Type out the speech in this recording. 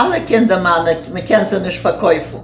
alle Kinder, man, man kann sie nicht verkaufen.